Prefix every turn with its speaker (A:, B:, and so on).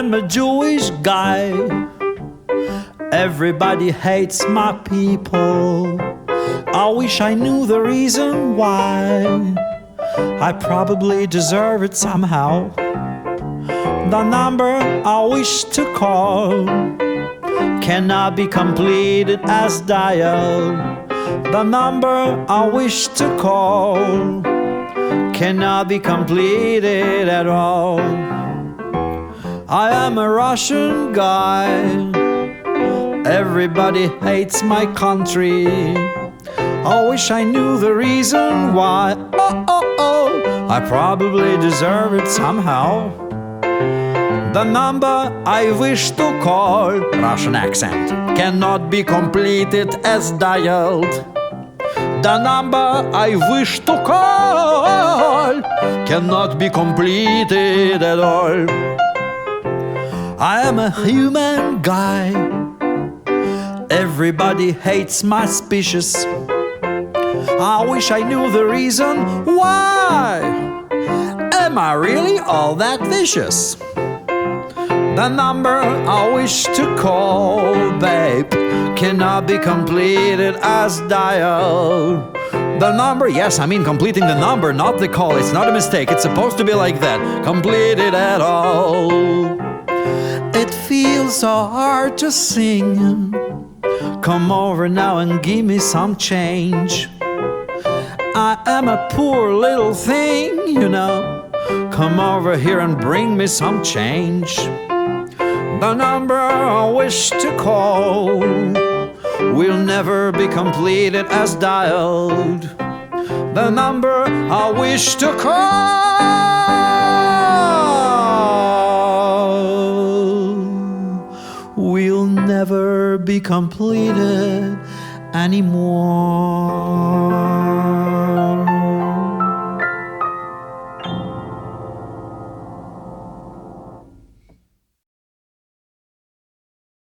A: am a Jewish guy. Everybody hates my people. I wish I knew the reason why. I probably deserve it somehow. The number I wish to call cannot be completed as dialed. The number I wish to call cannot be completed at all. I am a Russian guy. Everybody hates my country. I wish I knew the reason why. Oh, oh, oh. I probably deserve it somehow. The number I wish to call, Russian accent, cannot be completed as dialed. The number I wish to call cannot be completed at all. I am a human guy. Everybody hates my species. I wish I knew the reason why. Am I really all that vicious? The number I wish to call, babe, cannot be completed as dialed. The number, yes, I mean completing the number, not the call. It's not a mistake. It's supposed to be like that. Completed at all. So hard to sing. Come over now and give me some change. I am a poor little thing, you know. Come over here and bring me some change. The number I wish to call will never be completed as dialed. The number I wish to call be completed anymore.